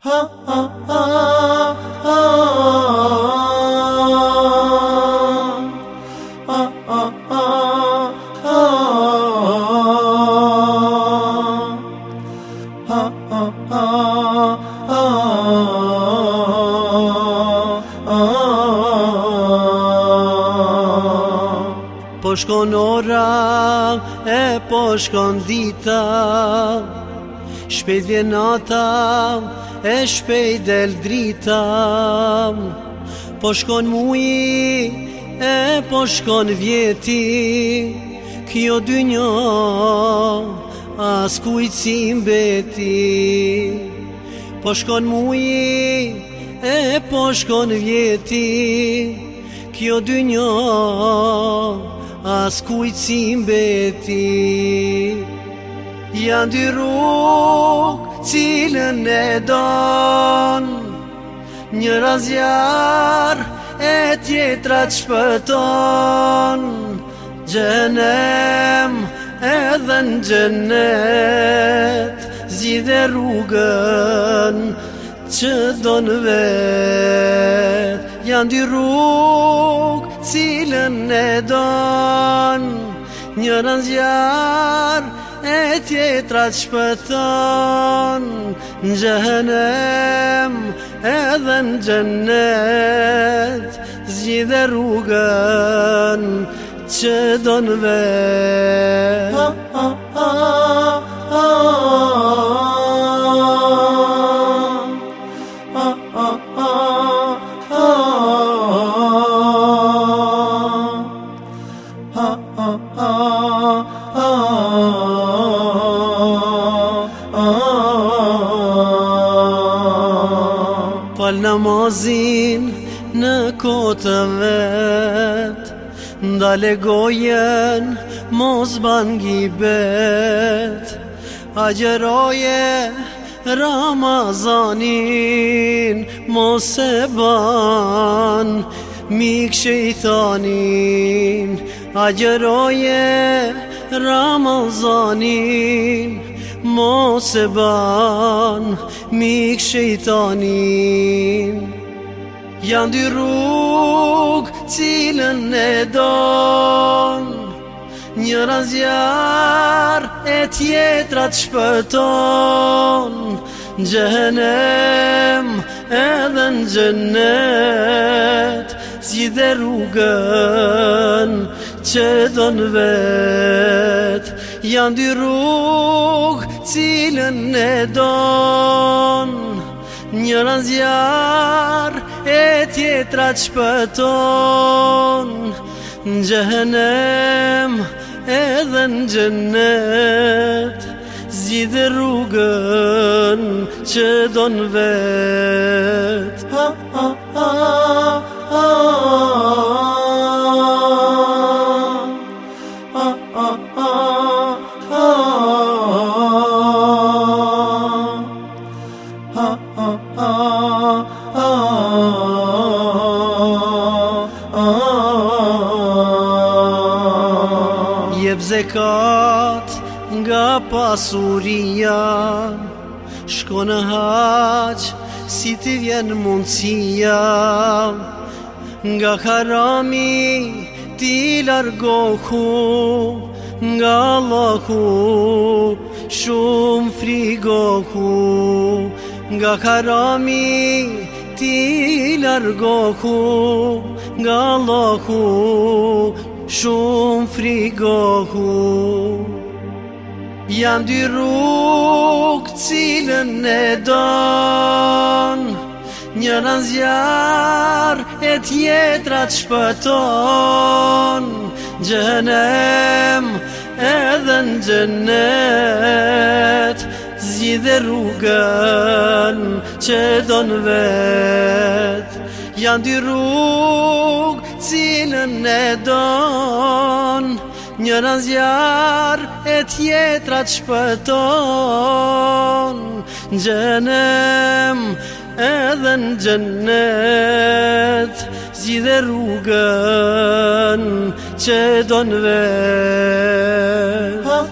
Ha ha ha Po shkon ora e po shkon dita shpejt vjen nata e shpej del drita Po shkon mui, e po shkon vjeti Kjo dy njo, as kujcim beti Po shkon mui, e po shkon vjeti Kjo dy njo, as kujcim beti Janë dy rrug cilën e don Një razjar e tjetra të shpëton Gjenem edhe në gjenet Zi rrugën që do në vet Janë dy rrugë cilën e don Një razjar e tjetra të shpëton e tjetra që pëthon Në gjëhënem edhe në gjënet Zgji dhe rrugën që do në vet Ha, ha, ha, Oh, oh, oh. نمازین نکوت دل گوین موز عجرای بیت اجرای رمضانین موسبان میک شیطانین اجرای رمضانین mos e ban mik shejtanin Jan dy rrug cilën e don Një razjar e tjetra të shpëton Në gjëhenem edhe në gjënet Si dhe rrugën që do në vet Janë dy rrugë cilën e don Një razjar e tjetra të shpëton Në gjëhenem edhe në gjënet Zgjithë rrugën që don vet Ha, ha, ha zekat nga pasuria Shko në haq si ti vjen mundësia Nga harami ti largohu Nga loku shumë frigohu Nga harami ti largohu Nga loku shumë frigohu Shumë frigohu Janë dy rrugë Cilën e donë Një nëzjarë E tjetrat shpëtonë Gjenëm Edhe në gjenët Zjidhe rrugën Që donë vetë Janë dy rrugë cilën e don Një nëzjar e tjetra të shpëton Në gjenem edhe në gjenet Zi dhe rrugën që don vetë